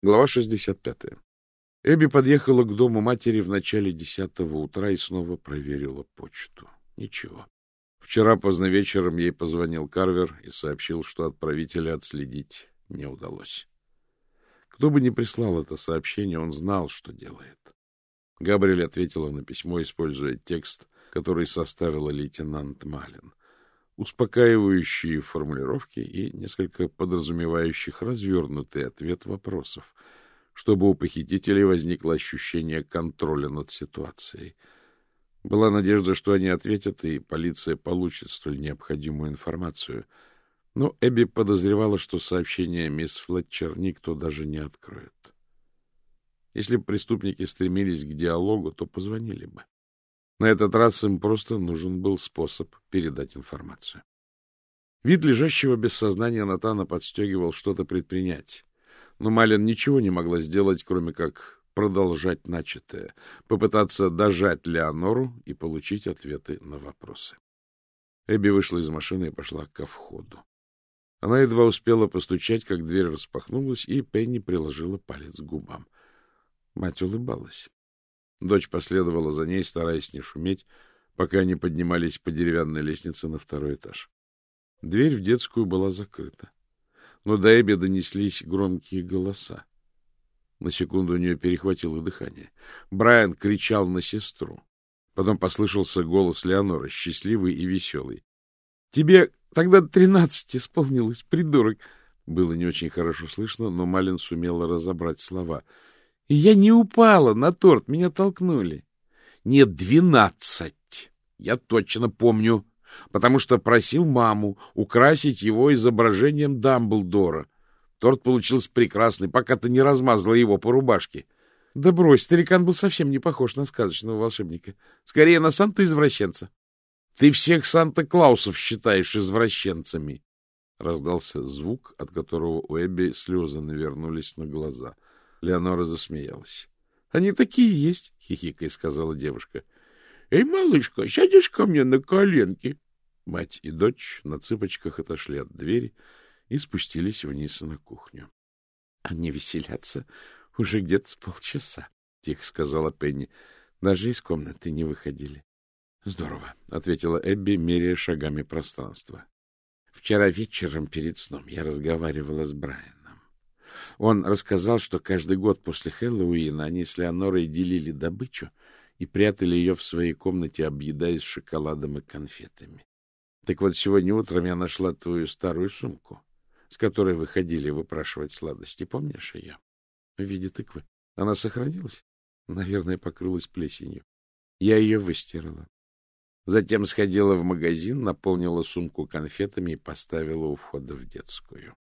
Глава 65. Эбби подъехала к дому матери в начале десятого утра и снова проверила почту. Ничего. Вчера поздно вечером ей позвонил Карвер и сообщил, что отправителя отследить не удалось. Кто бы ни прислал это сообщение, он знал, что делает. Габриэль ответила на письмо, используя текст, который составила лейтенант Малин. Успокаивающие формулировки и несколько подразумевающих развернутый ответ вопросов, чтобы у похитителей возникло ощущение контроля над ситуацией. Была надежда, что они ответят, и полиция получит столь необходимую информацию. Но Эбби подозревала, что сообщение мисс Флетчер никто даже не откроет. Если бы преступники стремились к диалогу, то позвонили бы. На этот раз им просто нужен был способ передать информацию. Вид лежащего без сознания Натана подстегивал что-то предпринять. Но Малин ничего не могла сделать, кроме как продолжать начатое, попытаться дожать Леонору и получить ответы на вопросы. Эбби вышла из машины и пошла ко входу. Она едва успела постучать, как дверь распахнулась, и Пенни приложила палец к губам. Мать улыбалась. Дочь последовала за ней, стараясь не шуметь, пока они поднимались по деревянной лестнице на второй этаж. Дверь в детскую была закрыта. Но до Эбби донеслись громкие голоса. На секунду у нее перехватило дыхание. Брайан кричал на сестру. Потом послышался голос Леонора, счастливый и веселый. — Тебе тогда тринадцать исполнилось, придурок! Было не очень хорошо слышно, но Малин сумела разобрать слова — я не упала на торт, меня толкнули. Нет, двенадцать. Я точно помню, потому что просил маму украсить его изображением Дамблдора. Торт получился прекрасный, пока ты не размазала его по рубашке. Да брось, старикан был совсем не похож на сказочного волшебника. Скорее, на Санту-извращенца. Ты всех Санта-Клаусов считаешь извращенцами. Раздался звук, от которого у Эбби слезы навернулись на глаза — Леонора засмеялась. — Они такие есть, — хихикой сказала девушка. — Эй, малышка, сядешь ко мне на коленки? Мать и дочь на цыпочках отошли от двери и спустились вниз на кухню. — Они веселятся уже где-то с полчаса, — тихо сказала Пенни. — Даже из комнаты не выходили. — Здорово, — ответила Эбби, меряя шагами пространства. — Вчера вечером перед сном я разговаривала с Брайаном. Он рассказал, что каждый год после Хэллоуина они с Леонорой делили добычу и прятали ее в своей комнате, объедаясь шоколадом и конфетами. Так вот, сегодня утром я нашла твою старую сумку, с которой выходили выпрашивать сладости. Помнишь ее? В виде тыквы. Она сохранилась? Наверное, покрылась плесенью. Я ее выстирала. Затем сходила в магазин, наполнила сумку конфетами и поставила у входа в детскую.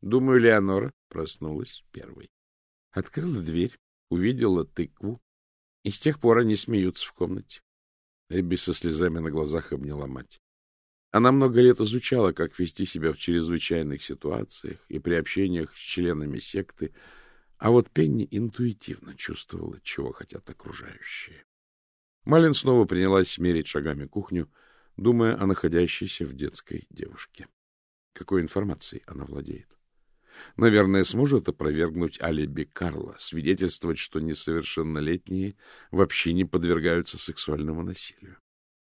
Думаю, Леонора проснулась первой. Открыла дверь, увидела тыкву, и с тех пор они смеются в комнате. Эбби со слезами на глазах обняла мать. Она много лет изучала, как вести себя в чрезвычайных ситуациях и при общениях с членами секты, а вот Пенни интуитивно чувствовала, чего хотят окружающие. Малин снова принялась мерить шагами кухню, думая о находящейся в детской девушке. Какой информацией она владеет? Наверное, сможет опровергнуть алиби Карла, свидетельствовать, что несовершеннолетние вообще не подвергаются сексуальному насилию.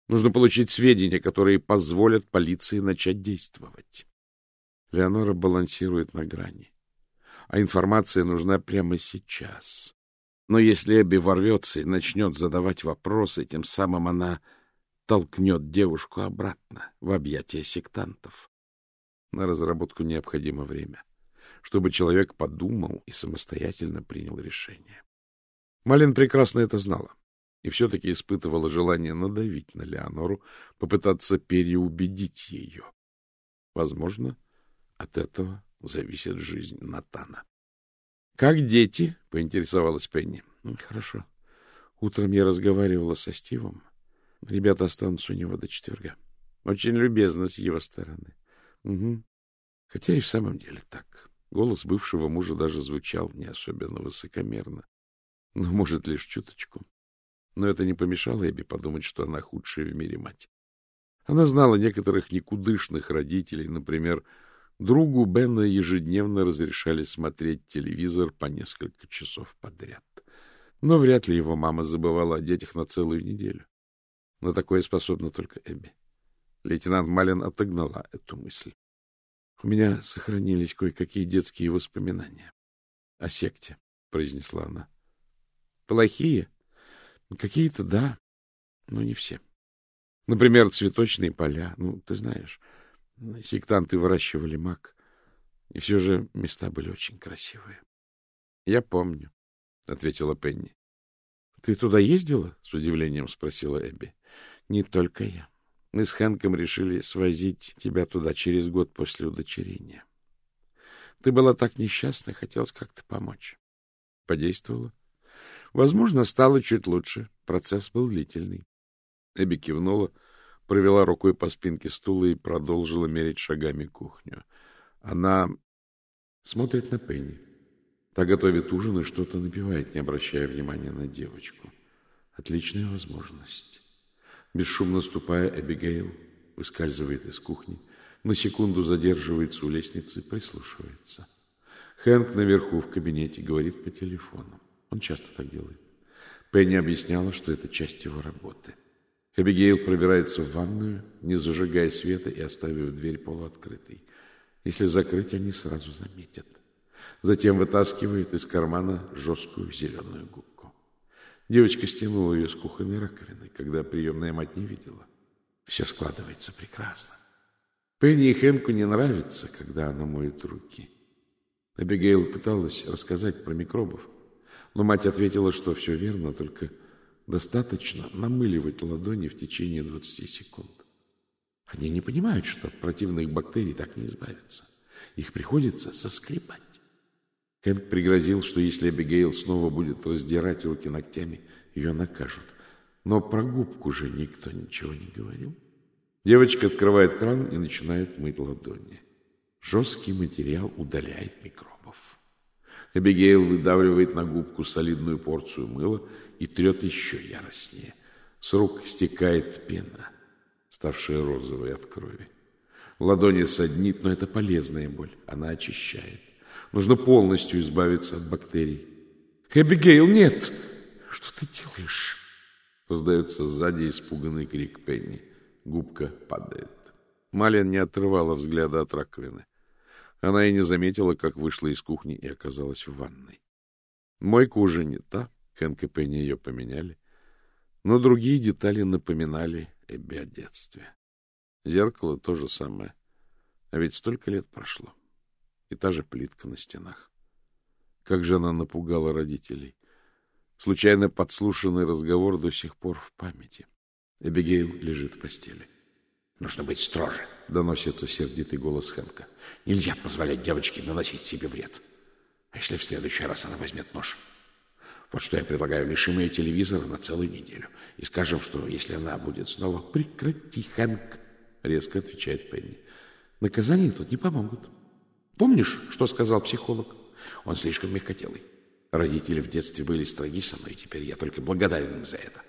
Нужно получить сведения, которые позволят полиции начать действовать. Леонора балансирует на грани. А информация нужна прямо сейчас. Но если Эбби ворвется и начнет задавать вопросы, тем самым она толкнет девушку обратно в объятия сектантов. На разработку необходимо время. — чтобы человек подумал и самостоятельно принял решение. Малин прекрасно это знала и все-таки испытывала желание надавить на Леонору, попытаться переубедить ее. Возможно, от этого зависит жизнь Натана. — Как дети? — поинтересовалась Пенни. — Хорошо. Утром я разговаривала со Стивом. Ребята останутся у него до четверга. Очень любезно с его стороны. Угу. Хотя и в самом деле так. Голос бывшего мужа даже звучал не особенно высокомерно. Ну, может, лишь чуточку. Но это не помешало Эбби подумать, что она худшая в мире мать. Она знала некоторых никудышных родителей, например, Другу Бена ежедневно разрешали смотреть телевизор по несколько часов подряд. Но вряд ли его мама забывала о детях на целую неделю. На такое способна только Эбби. Лейтенант Малин отогнала эту мысль. У меня сохранились кое-какие детские воспоминания. — О секте, — произнесла она. — Плохие? Какие-то, да, но не все. Например, цветочные поля. Ну, ты знаешь, сектанты выращивали мак. И все же места были очень красивые. — Я помню, — ответила Пенни. — Ты туда ездила? — с удивлением спросила Эбби. — Не только я. Мы с Хэнком решили свозить тебя туда через год после удочерения. Ты была так несчастна, хотелось как-то помочь. Подействовала. Возможно, стало чуть лучше. Процесс был длительный. Эбби кивнула, провела рукой по спинке стула и продолжила мерить шагами кухню. Она смотрит на Пенни. Та готовит ужин и что-то напивает, не обращая внимания на девочку. Отличная возможность. Бесшумно ступая, Эбигейл выскальзывает из кухни, на секунду задерживается у лестницы, прислушивается. Хэнк наверху в кабинете говорит по телефону. Он часто так делает. Пенни объясняла, что это часть его работы. Эбигейл пробирается в ванную, не зажигая света и оставив дверь полуоткрытой. Если закрыть, они сразу заметят. Затем вытаскивает из кармана жесткую зеленую губку. Девочка стянула ее с кухонной раковины, когда приемная мать не видела. Все складывается прекрасно. Пенни и Хэнку не нравится, когда она моет руки. Эбигейл пыталась рассказать про микробов, но мать ответила, что все верно, только достаточно намыливать ладони в течение 20 секунд. Они не понимают, что от противных бактерий так не избавиться. Их приходится соскребать. Хэнк пригрозил, что если Эбигейл снова будет раздирать руки ногтями, ее накажут. Но про губку же никто ничего не говорил. Девочка открывает кран и начинает мыть ладони. Жесткий материал удаляет микробов. Эбигейл выдавливает на губку солидную порцию мыла и трет еще яростнее. С рук стекает пена, ставшая розовой от крови. Ладони саднит, но это полезная боль. Она очищает. Нужно полностью избавиться от бактерий. «Эбигейл, нет!» «Что ты делаешь?» Раздается сзади испуганный крик Пенни. Губка падает. Малин не отрывала взгляда от раковины. Она и не заметила, как вышла из кухни и оказалась в ванной. Мойка уже не та, Хэнк и Пенни ее поменяли, но другие детали напоминали Эбби о детстве. Зеркало то же самое, а ведь столько лет прошло и та же плитка на стенах. Как же она напугала родителей. Случайно подслушанный разговор до сих пор в памяти. Эбигейл лежит в постели. «Нужно быть строже», — доносится сердитый голос Хэнка. «Нельзя позволять девочке наносить себе вред. А если в следующий раз она возьмет нож? Вот что я предлагаю, лишим ее телевизора на целую неделю. И скажем, что если она будет снова... Прекрати, Хэнк, — резко отвечает Пенни. Наказания тут не помогут. Помнишь, что сказал психолог? Он слишком мягкотелый. Родители в детстве были строги со мной, и теперь я только благодарен им за это.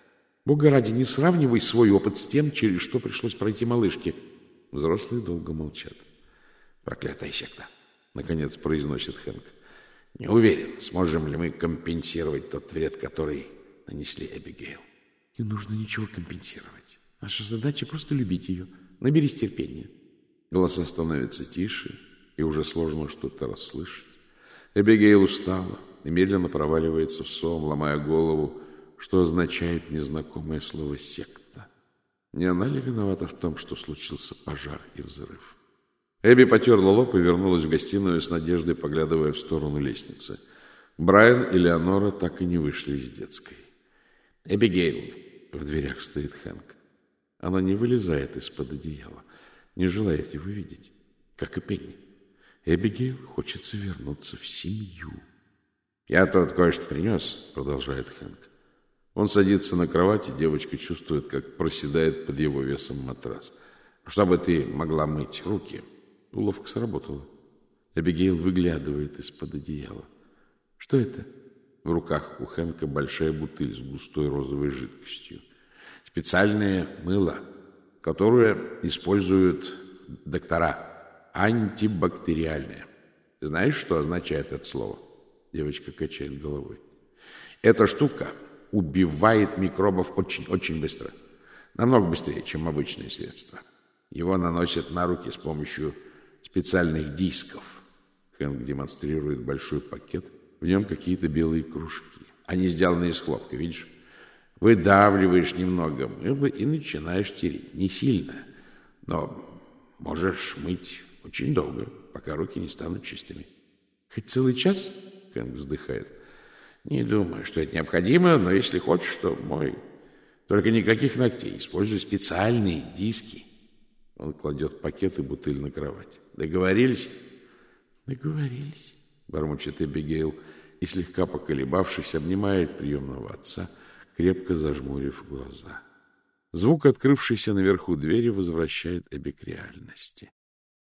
Бога ради, не сравнивай свой опыт с тем, через что пришлось пройти малышке. Взрослые долго молчат. Проклятая секта, наконец произносит Хэнк. Не уверен, сможем ли мы компенсировать тот вред, который нанесли Эбигейл. Не нужно ничего компенсировать. Наша задача просто любить ее. Наберись терпения. Голоса становятся тише, и уже сложно что-то расслышать. Эбигейл устала и медленно проваливается в сон, ломая голову, что означает незнакомое слово «секта». Не она ли виновата в том, что случился пожар и взрыв? Эбби потерла лоб и вернулась в гостиную с надеждой, поглядывая в сторону лестницы. Брайан и Леонора так и не вышли из детской. «Эбигейл!» — в дверях стоит Хэнк. Она не вылезает из-под одеяла, не желает его видеть, как и Пенни. Эбигейл хочется вернуться в семью. «Я тут кое-что принес», — продолжает Хэнк. Он садится на кровати, девочка чувствует, как проседает под его весом матрас. «Чтобы ты могла мыть руки». Уловка сработала. Эбигейл выглядывает из-под одеяла. «Что это?» В руках у Хэнка большая бутыль с густой розовой жидкостью. «Специальное мыло, которое используют доктора». Антибактериальное. Знаешь, что означает это слово? Девочка качает головой. Эта штука убивает микробов очень-очень быстро. Намного быстрее, чем обычные средства. Его наносят на руки с помощью специальных дисков. Хэнк демонстрирует большой пакет. В нем какие-то белые кружки. Они сделаны из хлопка, видишь? Выдавливаешь немного мыла и начинаешь тереть. Не сильно, но можешь мыть очень долго, пока руки не станут чистыми. Хоть целый час? Хэнк вздыхает. Не думаю, что это необходимо, но если хочешь, то мой. Только никаких ногтей. Используй специальные диски. Он кладет пакет и бутыль на кровать. Договорились? Договорились, бормочет Эбигейл и, слегка поколебавшись, обнимает приемного отца, крепко зажмурив глаза. Звук открывшейся наверху двери возвращает Эбби к реальности.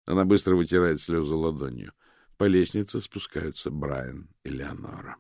Она быстро вытирает слезы ладонью. По лестнице спускаются Брайан и Леонора.